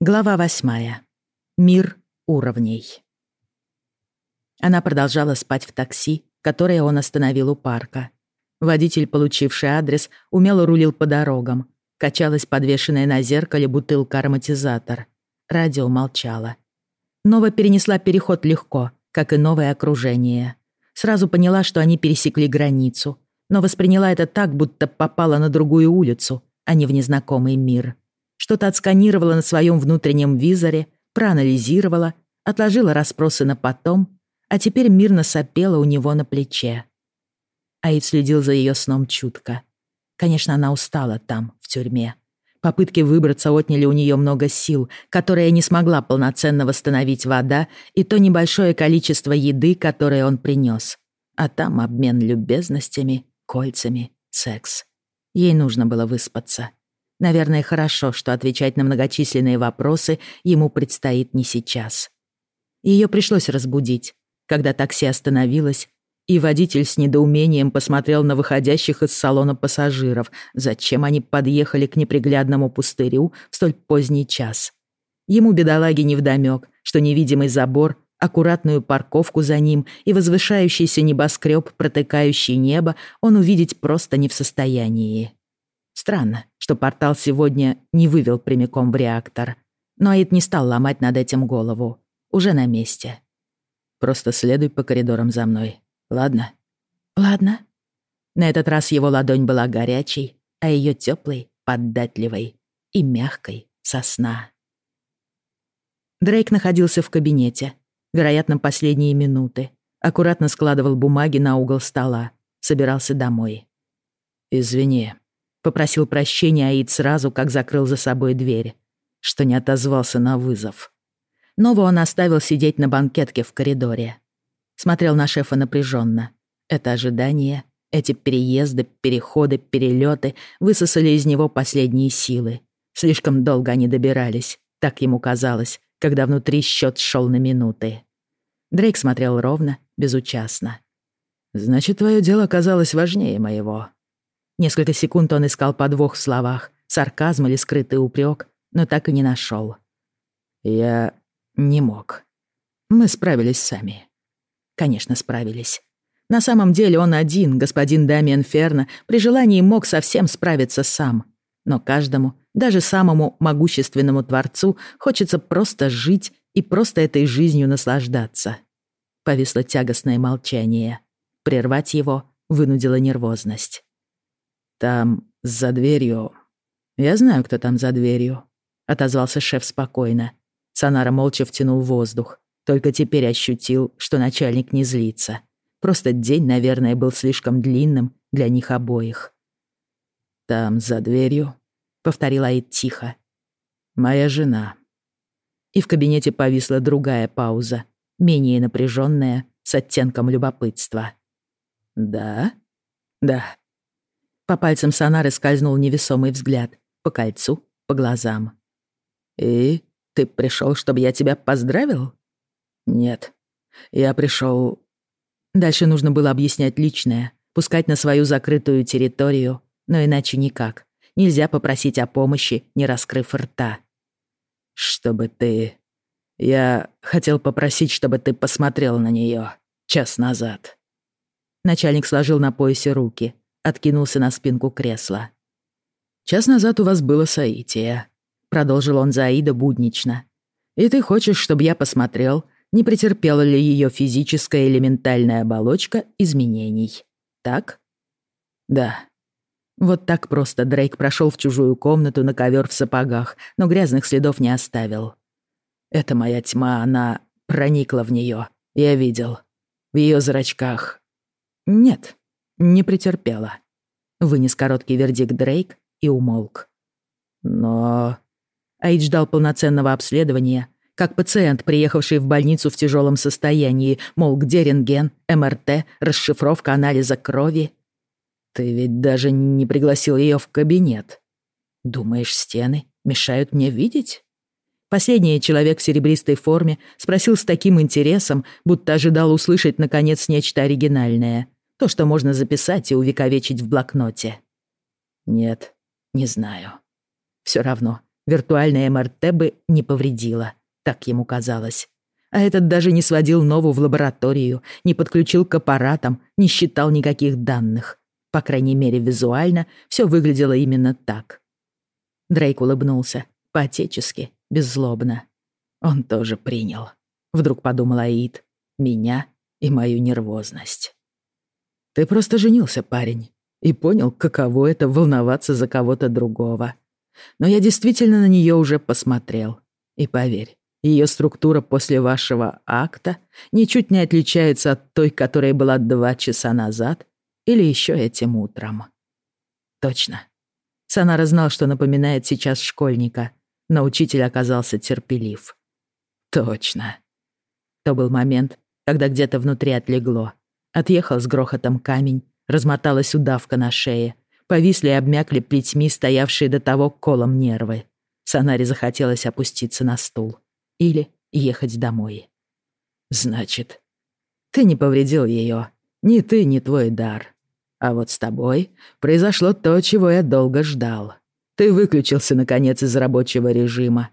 Глава восьмая. Мир уровней. Она продолжала спать в такси, которое он остановил у парка. Водитель, получивший адрес, умело рулил по дорогам. Качалась подвешенная на зеркале бутылка-ароматизатор. Радио молчало. Нова перенесла переход легко, как и новое окружение. Сразу поняла, что они пересекли границу, но восприняла это так, будто попала на другую улицу, а не в незнакомый мир что-то отсканировала на своем внутреннем визоре, проанализировала, отложила расспросы на потом, а теперь мирно сопела у него на плече. Аид следил за ее сном чутко. Конечно, она устала там, в тюрьме. Попытки выбраться отняли у нее много сил, которые не смогла полноценно восстановить вода и то небольшое количество еды, которое он принес. А там обмен любезностями, кольцами, секс. Ей нужно было выспаться. Наверное, хорошо, что отвечать на многочисленные вопросы ему предстоит не сейчас. Ее пришлось разбудить, когда такси остановилось, и водитель с недоумением посмотрел на выходящих из салона пассажиров, зачем они подъехали к неприглядному пустырю в столь поздний час. Ему, бедолаге, невдомёк, что невидимый забор, аккуратную парковку за ним и возвышающийся небоскреб, протыкающий небо, он увидеть просто не в состоянии. Странно, что портал сегодня не вывел прямиком в реактор. Но Аид не стал ломать над этим голову. Уже на месте. Просто следуй по коридорам за мной. Ладно? Ладно. На этот раз его ладонь была горячей, а ее теплой, поддатливой и мягкой сосна. Дрейк находился в кабинете, вероятно, последние минуты. Аккуратно складывал бумаги на угол стола. Собирался домой. «Извини», Попросил прощения Аид сразу, как закрыл за собой дверь, что не отозвался на вызов. Нову он оставил сидеть на банкетке в коридоре. Смотрел на шефа напряженно. Это ожидание, эти переезды, переходы, перелеты высосали из него последние силы. Слишком долго они добирались, так ему казалось, когда внутри счет шел на минуты. Дрейк смотрел ровно, безучастно. «Значит, твое дело оказалось важнее моего», Несколько секунд он искал подвох в словах, сарказм или скрытый упрек, но так и не нашел. Я не мог. Мы справились сами. Конечно, справились. На самом деле он один, господин Дамиан Ферна, при желании мог совсем справиться сам. Но каждому, даже самому могущественному творцу, хочется просто жить и просто этой жизнью наслаждаться. Повисло тягостное молчание. Прервать его вынудила нервозность. Там, за дверью... Я знаю, кто там за дверью», — отозвался шеф спокойно. Санара молча втянул воздух. Только теперь ощутил, что начальник не злится. Просто день, наверное, был слишком длинным для них обоих. «Там, за дверью», — повторила Аид тихо. «Моя жена». И в кабинете повисла другая пауза, менее напряженная, с оттенком любопытства. «Да?» «Да», по пальцам Сонары скользнул невесомый взгляд. По кольцу, по глазам. «И ты пришел, чтобы я тебя поздравил?» «Нет. Я пришел. Дальше нужно было объяснять личное, пускать на свою закрытую территорию, но иначе никак. Нельзя попросить о помощи, не раскрыв рта. «Чтобы ты...» «Я хотел попросить, чтобы ты посмотрел на нее час назад». Начальник сложил на поясе руки, откинулся на спинку кресла. «Час назад у вас было соитие», — продолжил он за Аида буднично. «И ты хочешь, чтобы я посмотрел, не претерпела ли ее физическая или ментальная оболочка изменений. Так?» «Да». Вот так просто Дрейк прошел в чужую комнату на ковер в сапогах, но грязных следов не оставил. «Это моя тьма, она проникла в нее. Я видел. В ее зрачках. Нет, не претерпела. Вынес короткий вердикт Дрейк и умолк. Но... Аид ждал полноценного обследования, как пациент, приехавший в больницу в тяжелом состоянии, мол, где рентген, МРТ, расшифровка анализа крови. Ты ведь даже не пригласил ее в кабинет. Думаешь, стены мешают мне видеть? Последний человек в серебристой форме спросил с таким интересом, будто ожидал услышать, наконец, нечто оригинальное. То, что можно записать и увековечить в блокноте. Нет, не знаю. Все равно, Виртуальная МРТ бы не повредила, так ему казалось. А этот даже не сводил Нову в лабораторию, не подключил к аппаратам, не считал никаких данных. По крайней мере, визуально все выглядело именно так. Дрейк улыбнулся, по-отечески, беззлобно. Он тоже принял. Вдруг подумал Аид. Меня и мою нервозность. Ты просто женился, парень, и понял, каково это волноваться за кого-то другого. Но я действительно на нее уже посмотрел. И поверь, ее структура после вашего акта ничуть не отличается от той, которая была два часа назад или еще этим утром. Точно. Санара знал, что напоминает сейчас школьника, но учитель оказался терпелив. Точно. То был момент, когда где-то внутри отлегло. Отъехал с грохотом камень, размоталась удавка на шее, повисли и обмякли плетьми, стоявшие до того колом нервы. Санаре захотелось опуститься на стул. Или ехать домой. «Значит, ты не повредил ее. Ни ты, ни твой дар. А вот с тобой произошло то, чего я долго ждал. Ты выключился, наконец, из рабочего режима.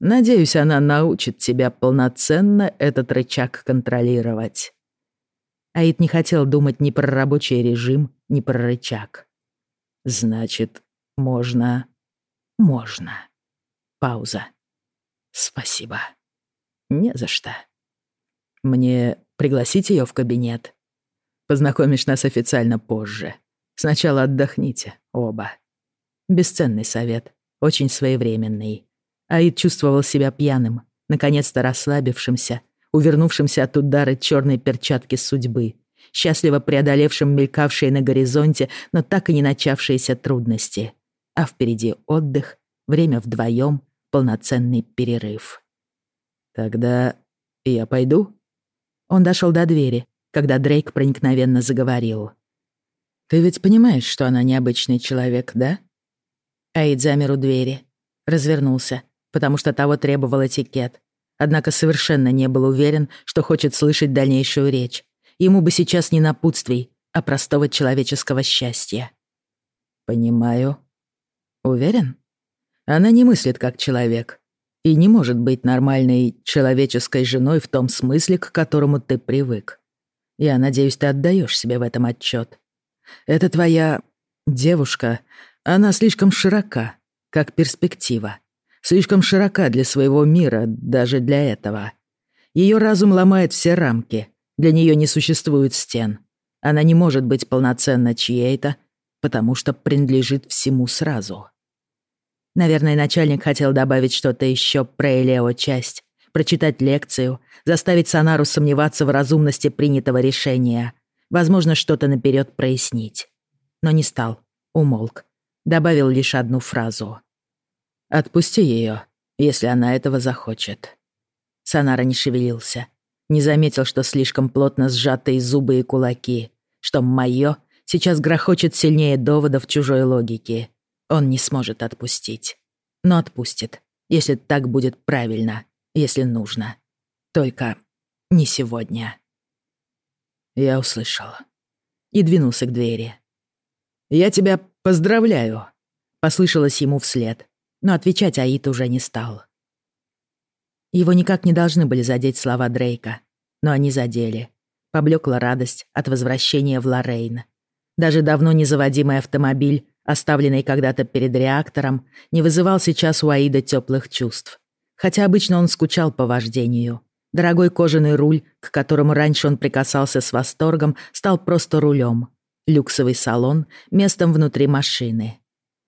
Надеюсь, она научит тебя полноценно этот рычаг контролировать». Аид не хотел думать ни про рабочий режим, ни про рычаг. «Значит, можно...» «Можно». Пауза. «Спасибо». «Не за что». «Мне пригласить ее в кабинет?» Познакомишь нас официально позже. Сначала отдохните, оба. Бесценный совет, очень своевременный. Аид чувствовал себя пьяным, наконец-то расслабившимся, увернувшимся от удара черной перчатки судьбы, счастливо преодолевшим мелькавшие на горизонте, но так и не начавшиеся трудности. А впереди отдых, время вдвоем, полноценный перерыв. «Тогда я пойду?» Он дошел до двери, когда Дрейк проникновенно заговорил. «Ты ведь понимаешь, что она необычный человек, да?» Аид замер у двери, развернулся, потому что того требовал этикет. Однако совершенно не был уверен, что хочет слышать дальнейшую речь. Ему бы сейчас не напутствий, а простого человеческого счастья. «Понимаю. Уверен? Она не мыслит как человек и не может быть нормальной человеческой женой в том смысле, к которому ты привык. Я надеюсь, ты отдаешь себе в этом отчет. Это твоя девушка, она слишком широка, как перспектива. Слишком широка для своего мира, даже для этого. Ее разум ломает все рамки. Для нее не существует стен. Она не может быть полноценно чьей-то, потому что принадлежит всему сразу. Наверное, начальник хотел добавить что-то еще про Элео часть, прочитать лекцию, заставить Санару сомневаться в разумности принятого решения, возможно, что-то наперед прояснить. Но не стал, умолк, добавил лишь одну фразу. «Отпусти ее, если она этого захочет». Санара не шевелился, не заметил, что слишком плотно сжатые зубы и кулаки, что моё сейчас грохочет сильнее доводов чужой логики. Он не сможет отпустить. Но отпустит, если так будет правильно если нужно. Только не сегодня. Я услышал. И двинулся к двери. «Я тебя поздравляю», — послышалось ему вслед, но отвечать Аид уже не стал. Его никак не должны были задеть слова Дрейка, но они задели. Поблекла радость от возвращения в Лоррейн. Даже давно незаводимый автомобиль, оставленный когда-то перед реактором, не вызывал сейчас у Аида теплых чувств хотя обычно он скучал по вождению. Дорогой кожаный руль, к которому раньше он прикасался с восторгом, стал просто рулем. Люксовый салон — местом внутри машины.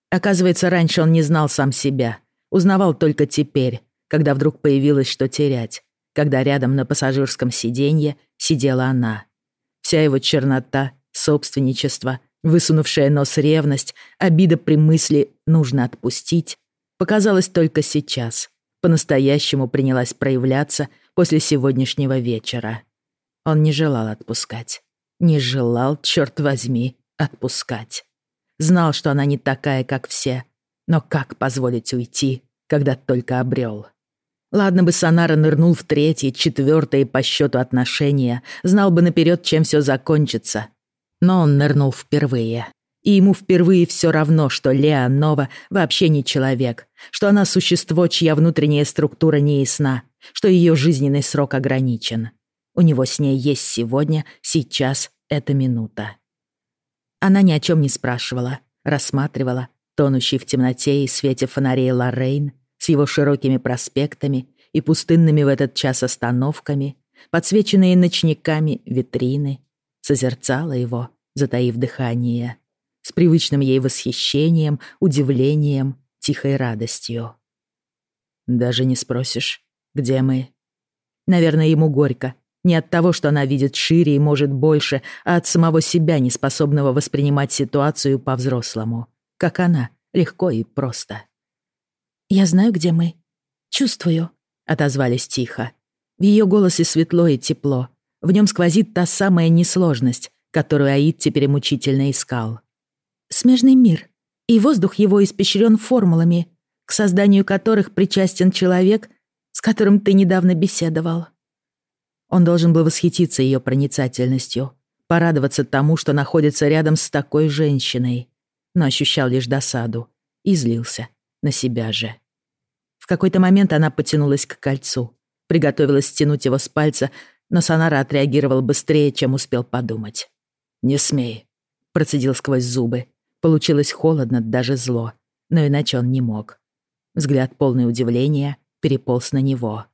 Оказывается, раньше он не знал сам себя. Узнавал только теперь, когда вдруг появилось что терять, когда рядом на пассажирском сиденье сидела она. Вся его чернота, собственничество, высунувшая нос ревность, обида при мысли «нужно отпустить» показалось только сейчас, по-настоящему принялась проявляться после сегодняшнего вечера. Он не желал отпускать. Не желал, черт возьми, отпускать. Знал, что она не такая, как все. Но как позволить уйти, когда только обрел? Ладно бы Санара нырнул в третье, четвертое по счету отношения, знал бы наперед, чем все закончится. Но он нырнул впервые. И ему впервые все равно, что Леа Нова вообще не человек, что она существо, чья внутренняя структура не ясна, что ее жизненный срок ограничен. У него с ней есть сегодня, сейчас, эта минута. Она ни о чем не спрашивала, рассматривала, тонущий в темноте и свете фонарей Лоррейн с его широкими проспектами и пустынными в этот час остановками, подсвеченные ночниками витрины, созерцала его, затаив дыхание, с привычным ей восхищением, удивлением, тихой радостью. «Даже не спросишь, где мы?» Наверное, ему горько. Не от того, что она видит шире и может больше, а от самого себя, неспособного воспринимать ситуацию по-взрослому. Как она, легко и просто. «Я знаю, где мы. Чувствую», — отозвались тихо. В ее голосе светло и тепло. В нем сквозит та самая несложность, которую Аид теперь мучительно искал. «Смежный мир, и воздух его испещрен формулами, к созданию которых причастен человек, с которым ты недавно беседовал». Он должен был восхититься ее проницательностью, порадоваться тому, что находится рядом с такой женщиной, но ощущал лишь досаду и злился на себя же. В какой-то момент она потянулась к кольцу, приготовилась стянуть его с пальца, но Сонара отреагировал быстрее, чем успел подумать. «Не смей», — процедил сквозь зубы. Получилось холодно, даже зло, но иначе он не мог. Взгляд полный удивления переполз на него.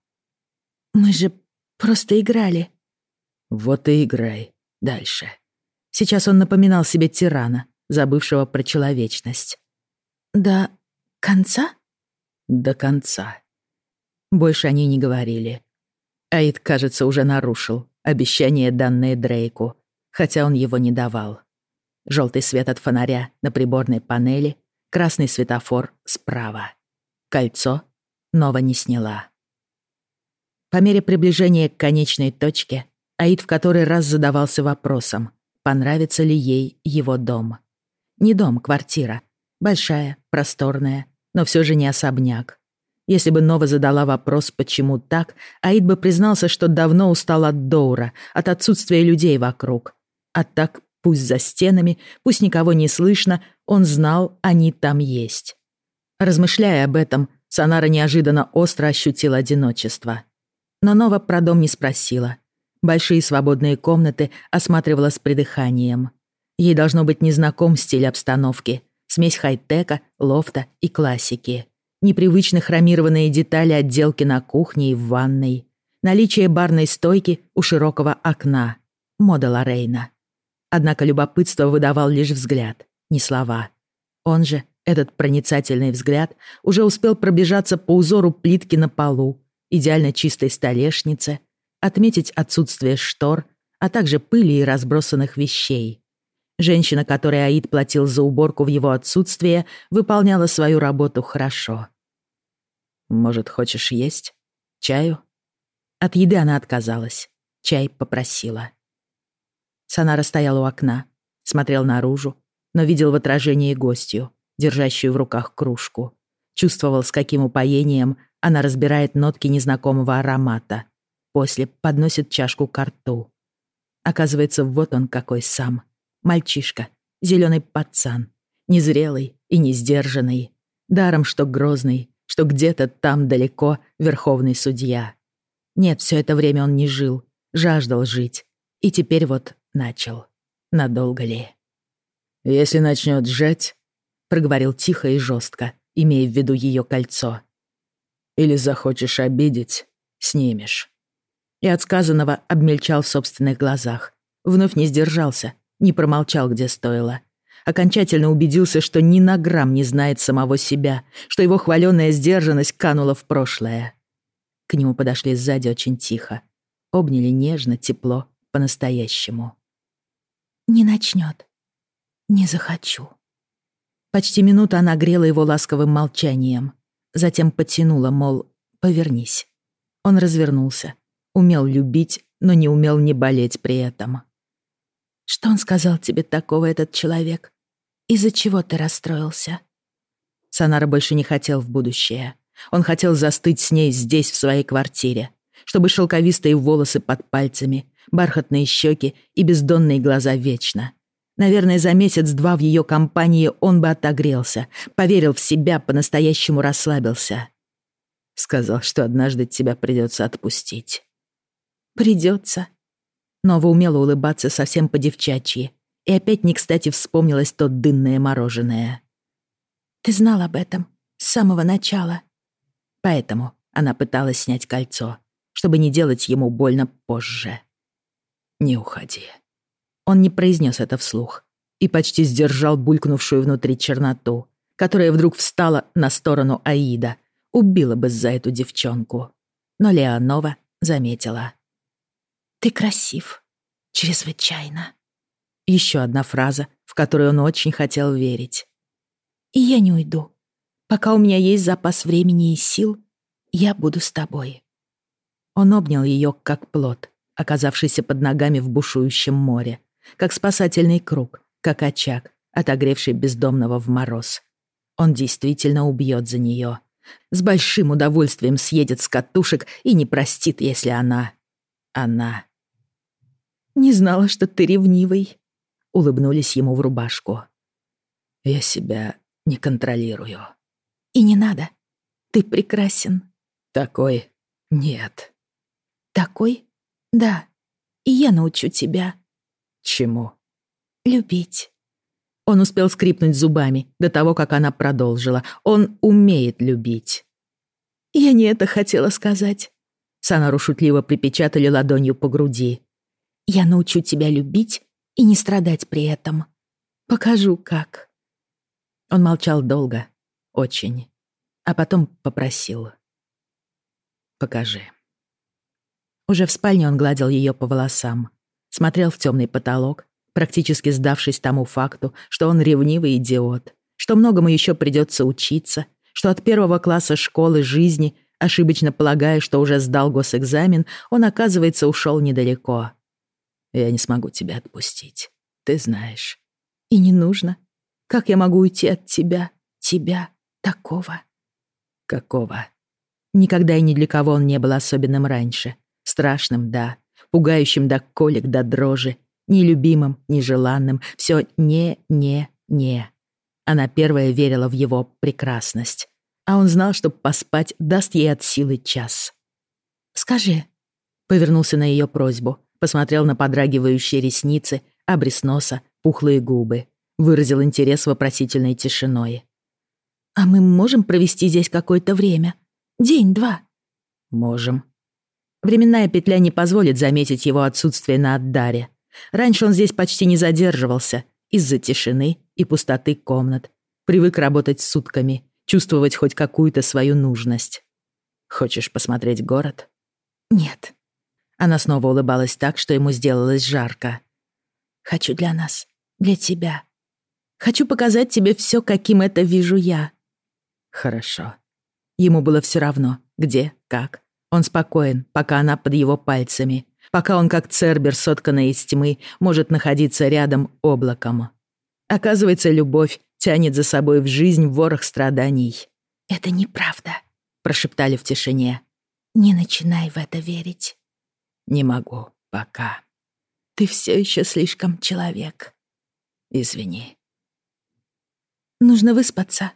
«Мы же просто играли». «Вот и играй дальше». Сейчас он напоминал себе тирана, забывшего про человечность. «До конца?» «До конца». Больше они не говорили. Аид, кажется, уже нарушил обещание, данное Дрейку, хотя он его не давал. Желтый свет от фонаря на приборной панели, красный светофор справа. Кольцо Нова не сняла. По мере приближения к конечной точке, Аид в который раз задавался вопросом, понравится ли ей его дом. Не дом, квартира. Большая, просторная, но все же не особняк. Если бы Нова задала вопрос, почему так, Аид бы признался, что давно устал от Доура, от отсутствия людей вокруг. А так, пусть за стенами, пусть никого не слышно, он знал, они там есть. Размышляя об этом, Санара неожиданно остро ощутила одиночество. Но Нова про дом не спросила. Большие свободные комнаты осматривала с придыханием. Ей должно быть незнаком стиль обстановки, смесь хай-тека, лофта и классики непривычно хромированные детали отделки на кухне и в ванной, наличие барной стойки у широкого окна, мода Лорейна. Однако любопытство выдавал лишь взгляд, не слова. Он же, этот проницательный взгляд, уже успел пробежаться по узору плитки на полу, идеально чистой столешнице, отметить отсутствие штор, а также пыли и разбросанных вещей. Женщина, которой Аид платил за уборку в его отсутствие, выполняла свою работу хорошо. «Может, хочешь есть? Чаю?» От еды она отказалась. Чай попросила. Санара стоял у окна, смотрел наружу, но видел в отражении гостью, держащую в руках кружку. Чувствовал, с каким упоением она разбирает нотки незнакомого аромата. После подносит чашку к рту. Оказывается, вот он какой сам. Мальчишка, зеленый пацан, незрелый и несдержанный. Даром, что грозный, что где-то там далеко верховный судья. Нет, все это время он не жил, жаждал жить. И теперь вот начал. Надолго ли? «Если начнет сжать», — проговорил тихо и жестко, имея в виду ее кольцо. «Или захочешь обидеть, снимешь». И от сказанного обмельчал в собственных глазах. Вновь не сдержался, не промолчал, где стоило окончательно убедился, что ни на грамм не знает самого себя, что его хваленная сдержанность канула в прошлое. К нему подошли сзади очень тихо. Обняли нежно, тепло, по-настоящему. «Не начнет. Не захочу». Почти минуту она грела его ласковым молчанием. Затем потянула, мол, повернись. Он развернулся. Умел любить, но не умел не болеть при этом. «Что он сказал тебе такого, этот человек? Из-за чего ты расстроился?» Санара больше не хотел в будущее. Он хотел застыть с ней здесь, в своей квартире, чтобы шелковистые волосы под пальцами, бархатные щеки и бездонные глаза вечно. Наверное, за месяц-два в ее компании он бы отогрелся, поверил в себя, по-настоящему расслабился. Сказал, что однажды тебя придется отпустить. Придется. Нова умела улыбаться совсем по-девчачьи, и опять не кстати вспомнилось то дынное мороженое. Ты знал об этом с самого начала. Поэтому она пыталась снять кольцо, чтобы не делать ему больно позже. «Не уходи». Он не произнес это вслух и почти сдержал булькнувшую внутри черноту, которая вдруг встала на сторону Аида, убила бы за эту девчонку. Но Леонова заметила. «Ты красив. Чрезвычайно». Еще одна фраза, в которую он очень хотел верить. «И я не уйду. Пока у меня есть запас времени и сил, я буду с тобой». Он обнял ее, как плод, оказавшийся под ногами в бушующем море, как спасательный круг, как очаг, отогревший бездомного в мороз. Он действительно убьет за нее. С большим удовольствием съедет с катушек и не простит, если она... Она... «Не знала, что ты ревнивый», — улыбнулись ему в рубашку. «Я себя не контролирую». «И не надо. Ты прекрасен». «Такой нет». «Такой? Да. И я научу тебя». «Чему?» «Любить». Он успел скрипнуть зубами до того, как она продолжила. Он умеет любить. «Я не это хотела сказать». Санару шутливо припечатали ладонью по груди. «Я научу тебя любить и не страдать при этом. Покажу, как». Он молчал долго, очень, а потом попросил. «Покажи». Уже в спальне он гладил ее по волосам, смотрел в темный потолок, практически сдавшись тому факту, что он ревнивый идиот, что многому еще придется учиться, что от первого класса школы жизни, ошибочно полагая, что уже сдал госэкзамен, он, оказывается, ушел недалеко. Я не смогу тебя отпустить, ты знаешь. И не нужно. Как я могу уйти от тебя, тебя, такого? Какого? Никогда и ни для кого он не был особенным раньше. Страшным, да. Пугающим до колик, до дрожи. Нелюбимым, нежеланным. Все не, не, не. Она первая верила в его прекрасность. А он знал, что поспать даст ей от силы час. «Скажи», — повернулся на ее просьбу, посмотрел на подрагивающие ресницы, обрез носа, пухлые губы, выразил интерес вопросительной тишиной. «А мы можем провести здесь какое-то время? День-два?» «Можем», Временная петля не позволит заметить его отсутствие на отдаре. Раньше он здесь почти не задерживался из-за тишины и пустоты комнат. Привык работать сутками, чувствовать хоть какую-то свою нужность. Хочешь посмотреть город? Нет. Она снова улыбалась так, что ему сделалось жарко. Хочу для нас, для тебя. Хочу показать тебе все, каким это вижу я. Хорошо. Ему было все равно, где, как, он спокоен, пока она под его пальцами, пока он, как цербер, сотканный из тьмы, может находиться рядом облаком. Оказывается, любовь тянет за собой в жизнь ворох страданий. «Это неправда», — прошептали в тишине. «Не начинай в это верить». «Не могу пока». «Ты все еще слишком человек». «Извини». «Нужно выспаться».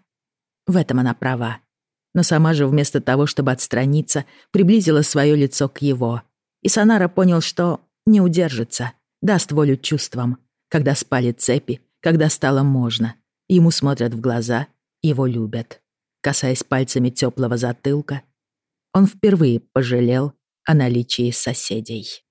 В этом она права но сама же вместо того, чтобы отстраниться, приблизила свое лицо к его. И Санара понял, что не удержится, даст волю чувствам, когда спали цепи, когда стало можно. Ему смотрят в глаза, его любят. Касаясь пальцами теплого затылка, он впервые пожалел о наличии соседей.